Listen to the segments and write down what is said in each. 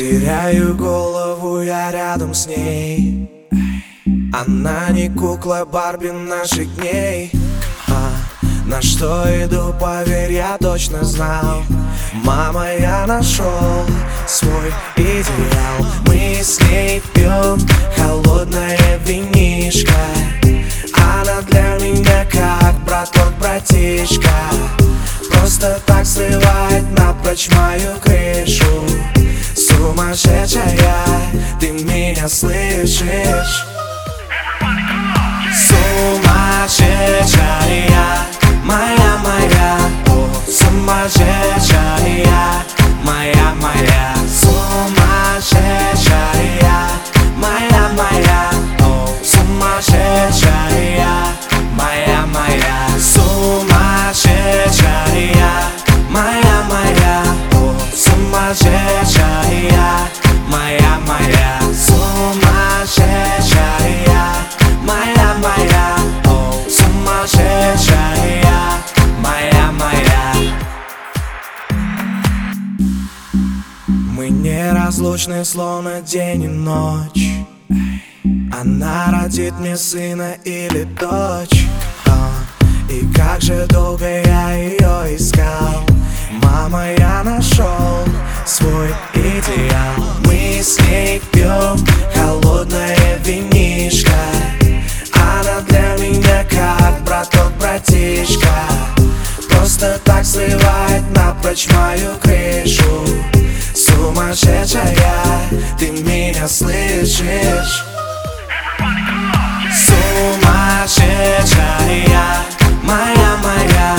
Теряю голову я рядом с ней. Она не кукла Барби наших дней а, На что иду, поверь, я точно знал. Мама, я нашел свой идеал. Мы с ней пьем холодное винишко. Она для меня как браток, братишка. Просто так срывает напрочь мою крышу Сумасшедшая, ты меня слышишь? Сумасшедшая, моя, моя, о, сумасшедшая, моя, моя, Мы неразлучны, словно день и ночь. Она родит мне сына или дочь. А, И как же долго я ее искал. Мама, я нашел свой идеал. Мы с ней пьем холодное винишко. Она для меня как браток, братишка. Просто так срывает напрочь мою крышу Сумасшедшая, ты меня слышишь? Сумасшедшая, моя, моя,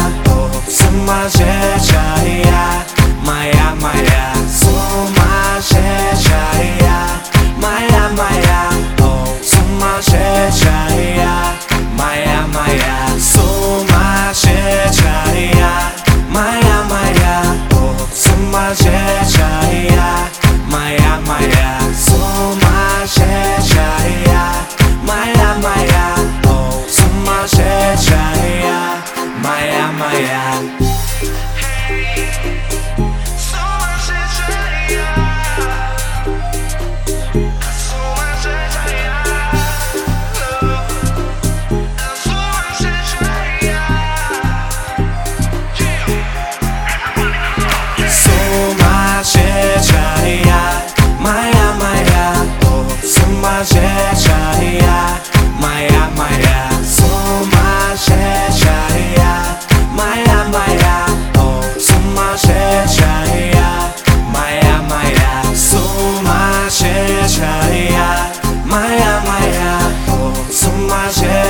сумасшедшая, моя, моя, сумасшедшая, моя, моя, сумасшедшая, моя, моя, сумасшедшая, моя, моя, сумасшедшая, моя, моя,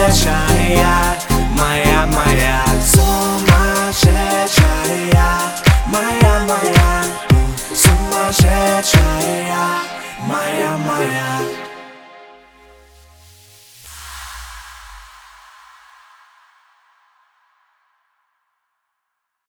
сумасшедшая, моя, моя. Сумасшедшая, моя, моя. Сумасшедшая, моя, моя.